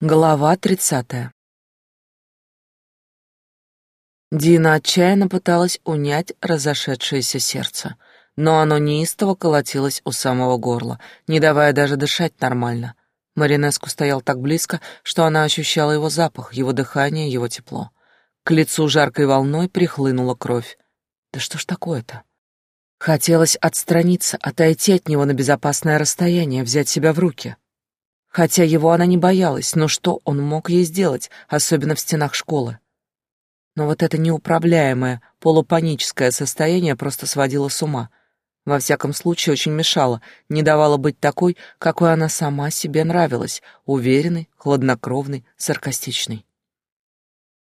Глава тридцатая. Дина отчаянно пыталась унять разошедшееся сердце, но оно неистово колотилось у самого горла, не давая даже дышать нормально. Маринеску стоял так близко, что она ощущала его запах, его дыхание, его тепло. К лицу жаркой волной прихлынула кровь. Да что ж такое-то? Хотелось отстраниться, отойти от него на безопасное расстояние, взять себя в руки. Хотя его она не боялась, но что он мог ей сделать, особенно в стенах школы? Но вот это неуправляемое, полупаническое состояние просто сводило с ума. Во всяком случае, очень мешало, не давало быть такой, какой она сама себе нравилась, уверенной, хладнокровной, саркастичной.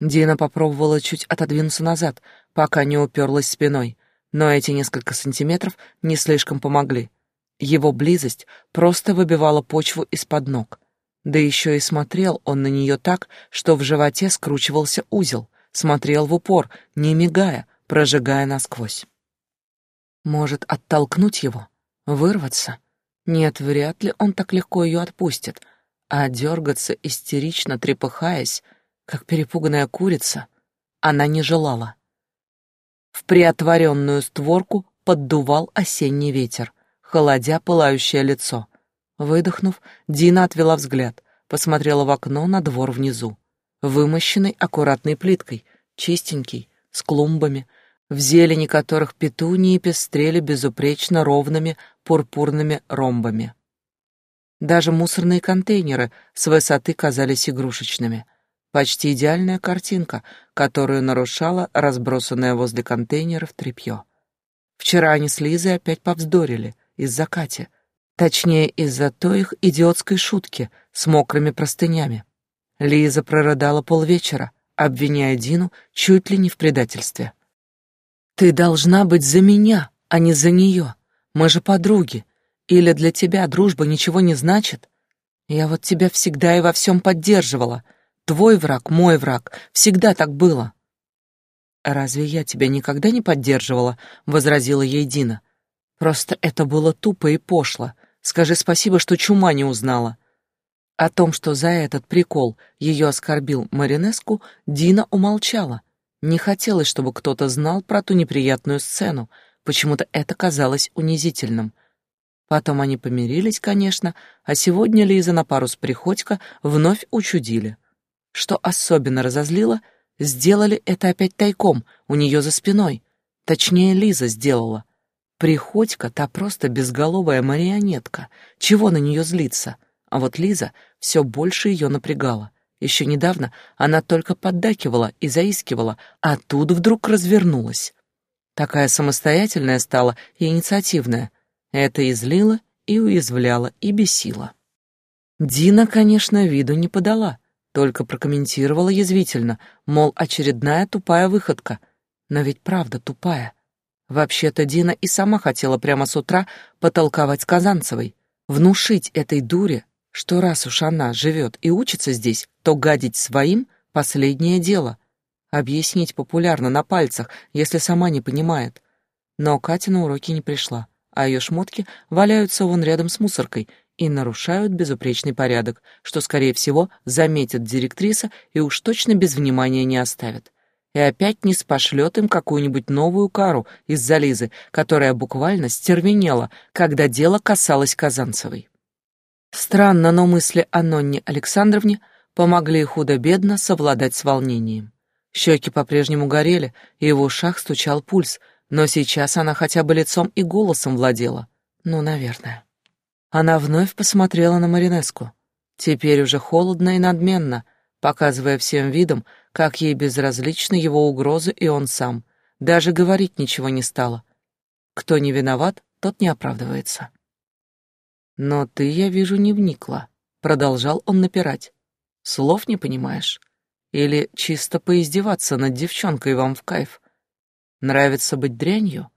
Дина попробовала чуть отодвинуться назад, пока не уперлась спиной, но эти несколько сантиметров не слишком помогли. Его близость просто выбивала почву из-под ног. Да еще и смотрел он на нее так, что в животе скручивался узел, смотрел в упор, не мигая, прожигая насквозь. Может, оттолкнуть его? Вырваться? Нет, вряд ли он так легко ее отпустит, а дергаться, истерично трепыхаясь, как перепуганная курица, она не желала. В приотворенную створку поддувал осенний ветер холодя пылающее лицо. Выдохнув, Дина отвела взгляд, посмотрела в окно на двор внизу, вымощенный аккуратной плиткой, чистенький, с клумбами, в зелени которых петунии пестрели безупречно ровными пурпурными ромбами. Даже мусорные контейнеры с высоты казались игрушечными. Почти идеальная картинка, которую нарушала разбросанное возле контейнеров тряпье. Вчера они с Лизой опять повздорили — из-за Кати. Точнее, из-за той их идиотской шутки с мокрыми простынями. Лиза прорыдала полвечера, обвиняя Дину чуть ли не в предательстве. «Ты должна быть за меня, а не за нее. Мы же подруги. Или для тебя дружба ничего не значит? Я вот тебя всегда и во всем поддерживала. Твой враг, мой враг. Всегда так было». «Разве я тебя никогда не поддерживала?» — возразила ей Дина. Просто это было тупо и пошло. Скажи спасибо, что чума не узнала. О том, что за этот прикол ее оскорбил Маринеску, Дина умолчала. Не хотелось, чтобы кто-то знал про ту неприятную сцену. Почему-то это казалось унизительным. Потом они помирились, конечно, а сегодня Лиза на пару с Приходько вновь учудили. Что особенно разозлило, сделали это опять тайком, у нее за спиной. Точнее, Лиза сделала — Приходько та просто безголовая марионетка. Чего на нее злиться? А вот Лиза все больше ее напрягала. Еще недавно она только поддакивала и заискивала, а тут вдруг развернулась. Такая самостоятельная стала и инициативная. Это и злило, и уязвляло, и бесило. Дина, конечно, виду не подала, только прокомментировала язвительно, мол, очередная тупая выходка. Но ведь правда тупая. Вообще-то Дина и сама хотела прямо с утра потолковать с Казанцевой, внушить этой дуре, что раз уж она живет и учится здесь, то гадить своим — последнее дело. Объяснить популярно на пальцах, если сама не понимает. Но Катя на уроки не пришла, а ее шмотки валяются вон рядом с мусоркой и нарушают безупречный порядок, что, скорее всего, заметит директриса и уж точно без внимания не оставит и опять не спошлет им какую-нибудь новую кару из-за Лизы, которая буквально стервенела, когда дело касалось Казанцевой. Странно, но мысли о Нонне Александровне помогли худо-бедно совладать с волнением. Щеки по-прежнему горели, и в ушах стучал пульс, но сейчас она хотя бы лицом и голосом владела. Ну, наверное. Она вновь посмотрела на Маринеску. Теперь уже холодно и надменно, показывая всем видом, как ей безразличны его угрозы и он сам. Даже говорить ничего не стала. Кто не виноват, тот не оправдывается. «Но ты, я вижу, не вникла», — продолжал он напирать. «Слов не понимаешь? Или чисто поиздеваться над девчонкой вам в кайф? Нравится быть дрянью?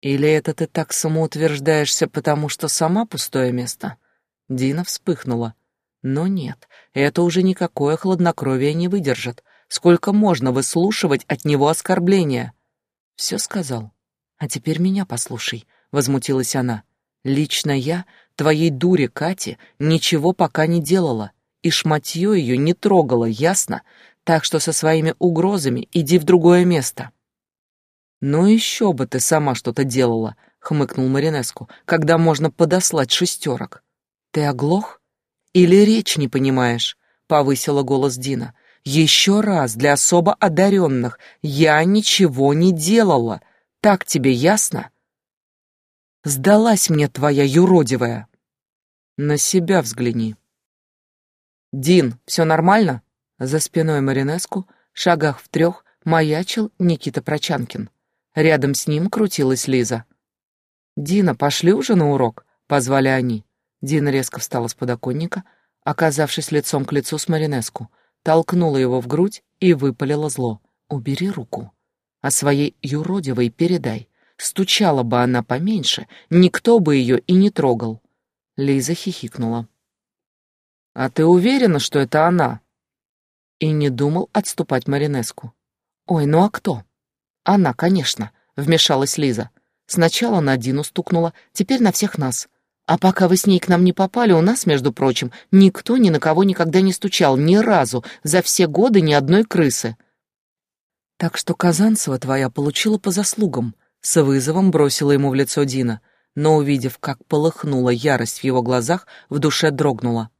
Или это ты так самоутверждаешься, потому что сама пустое место?» Дина вспыхнула. Но нет, это уже никакое хладнокровие не выдержит. Сколько можно выслушивать от него оскорбления? Все сказал. А теперь меня послушай, возмутилась она. Лично я твоей дуре Кате ничего пока не делала и шматье ее не трогало, ясно? Так что со своими угрозами иди в другое место. Ну еще бы ты сама что-то делала, хмыкнул Маринеску, когда можно подослать шестерок. Ты оглох? Или речь не понимаешь? Повысила голос Дина. Еще раз для особо одаренных я ничего не делала. Так тебе ясно? Сдалась мне твоя юродивая. На себя взгляни. Дин, все нормально? За спиной Маринеску, шагах в трех, маячил Никита Прочанкин. Рядом с ним крутилась Лиза. «Дина, пошли уже на урок?» — позвали они. Дина резко встала с подоконника, оказавшись лицом к лицу с Маринеску, толкнула его в грудь и выпалила зло. «Убери руку. А своей юродивой передай. Стучала бы она поменьше, никто бы ее и не трогал». Лиза хихикнула. «А ты уверена, что это она?» И не думал отступать Маринеску. «Ой, ну а кто?» «Она, конечно», — вмешалась Лиза. «Сначала на Дину стукнула, теперь на всех нас. А пока вы с ней к нам не попали, у нас, между прочим, никто ни на кого никогда не стучал, ни разу, за все годы ни одной крысы». «Так что Казанцева твоя получила по заслугам», — с вызовом бросила ему в лицо Дина, но, увидев, как полыхнула ярость в его глазах, в душе дрогнула.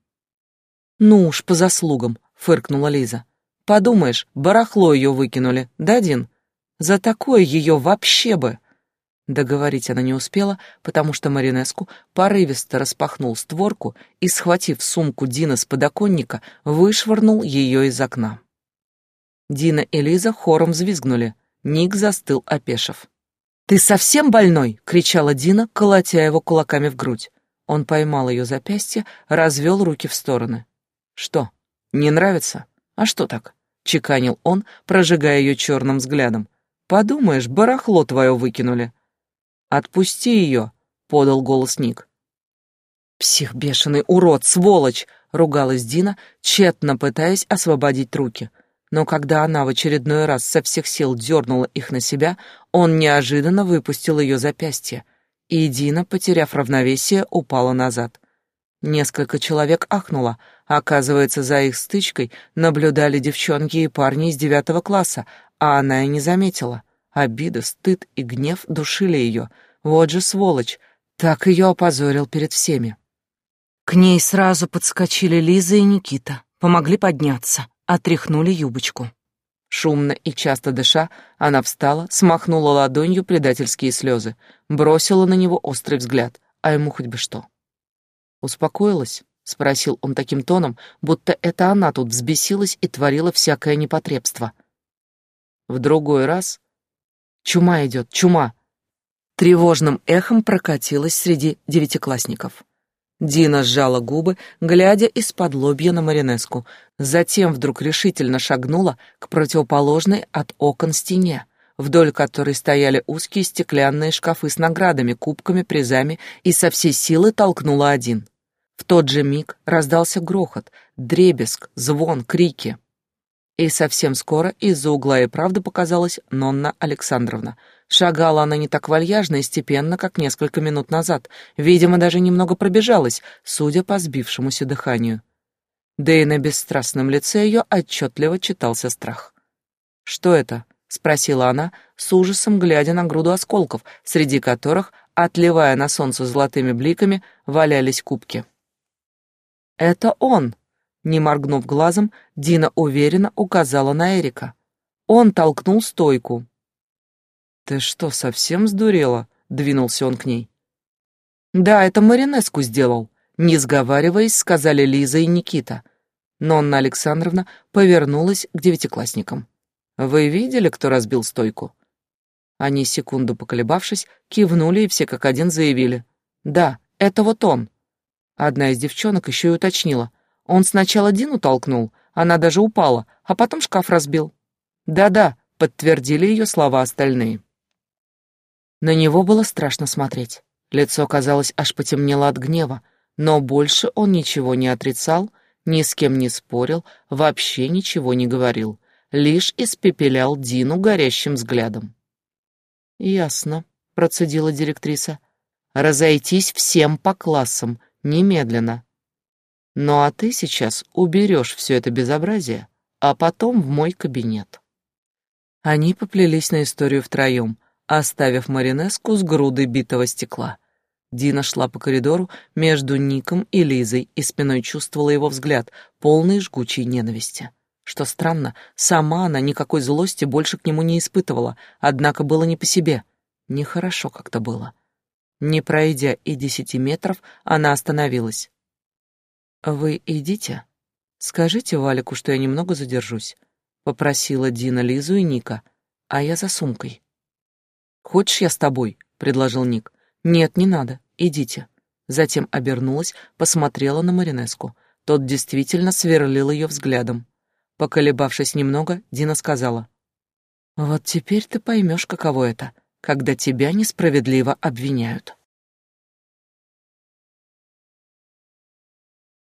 «Ну уж, по заслугам», — фыркнула Лиза. «Подумаешь, барахло ее выкинули, да, Дин? За такое ее вообще бы...» Договорить она не успела, потому что Маринеску порывисто распахнул створку и, схватив сумку Дина с подоконника, вышвырнул ее из окна. Дина и Лиза хором взвизгнули. Ник застыл, опешив. «Ты совсем больной?» — кричала Дина, колотя его кулаками в грудь. Он поймал ее запястье, развел руки в стороны. «Что, не нравится? А что так?» — чеканил он, прожигая ее черным взглядом. Подумаешь, барахло твое выкинули. Отпусти ее, подал голос Ник. Псих бешеный, урод, сволочь, ругалась Дина, тщетно пытаясь освободить руки. Но когда она в очередной раз со всех сил дернула их на себя, он неожиданно выпустил ее запястье, и Дина, потеряв равновесие, упала назад. Несколько человек ахнуло. Оказывается, за их стычкой наблюдали девчонки и парни из девятого класса, а она и не заметила. Обида, стыд и гнев душили ее. Вот же сволочь, так ее опозорил перед всеми. К ней сразу подскочили Лиза и Никита, помогли подняться, отряхнули юбочку. Шумно и часто дыша, она встала, смахнула ладонью предательские слезы, бросила на него острый взгляд, а ему хоть бы что. «Успокоилась?» — спросил он таким тоном, будто это она тут взбесилась и творила всякое непотребство — в другой раз «Чума идет, чума!» Тревожным эхом прокатилось среди девятиклассников. Дина сжала губы, глядя из-под лобья на Маринеску, затем вдруг решительно шагнула к противоположной от окон стене, вдоль которой стояли узкие стеклянные шкафы с наградами, кубками, призами, и со всей силы толкнула один. В тот же миг раздался грохот, дребезг, звон, крики. И совсем скоро из-за угла и правда показалась Нонна Александровна. Шагала она не так вальяжно и степенно, как несколько минут назад. Видимо, даже немного пробежалась, судя по сбившемуся дыханию. Да и на бесстрастном лице ее отчетливо читался страх. «Что это?» — спросила она, с ужасом глядя на груду осколков, среди которых, отливая на солнце золотыми бликами, валялись кубки. «Это он!» Не моргнув глазом, Дина уверенно указала на Эрика. Он толкнул стойку. «Ты что, совсем сдурела?» — двинулся он к ней. «Да, это Маринеску сделал», — не сговариваясь, сказали Лиза и Никита. Но Анна Александровна повернулась к девятиклассникам. «Вы видели, кто разбил стойку?» Они, секунду поколебавшись, кивнули и все как один заявили. «Да, это вот он». Одна из девчонок еще и уточнила. Он сначала Дину толкнул, она даже упала, а потом шкаф разбил. Да-да, подтвердили ее слова остальные. На него было страшно смотреть. Лицо, казалось, аж потемнело от гнева, но больше он ничего не отрицал, ни с кем не спорил, вообще ничего не говорил, лишь испепелял Дину горящим взглядом. «Ясно», — процедила директриса. «Разойтись всем по классам, немедленно. Ну а ты сейчас уберешь все это безобразие, а потом в мой кабинет». Они поплелись на историю втроем, оставив Маринеску с грудой битого стекла. Дина шла по коридору между Ником и Лизой и спиной чувствовала его взгляд, полный жгучей ненависти. Что странно, сама она никакой злости больше к нему не испытывала, однако было не по себе. Нехорошо как-то было. Не пройдя и десяти метров, она остановилась. «Вы идите? Скажите Валику, что я немного задержусь», — попросила Дина Лизу и Ника, «а я за сумкой». «Хочешь, я с тобой?» — предложил Ник. «Нет, не надо, идите». Затем обернулась, посмотрела на Маринеску. Тот действительно сверлил ее взглядом. Поколебавшись немного, Дина сказала. «Вот теперь ты поймешь, каково это, когда тебя несправедливо обвиняют».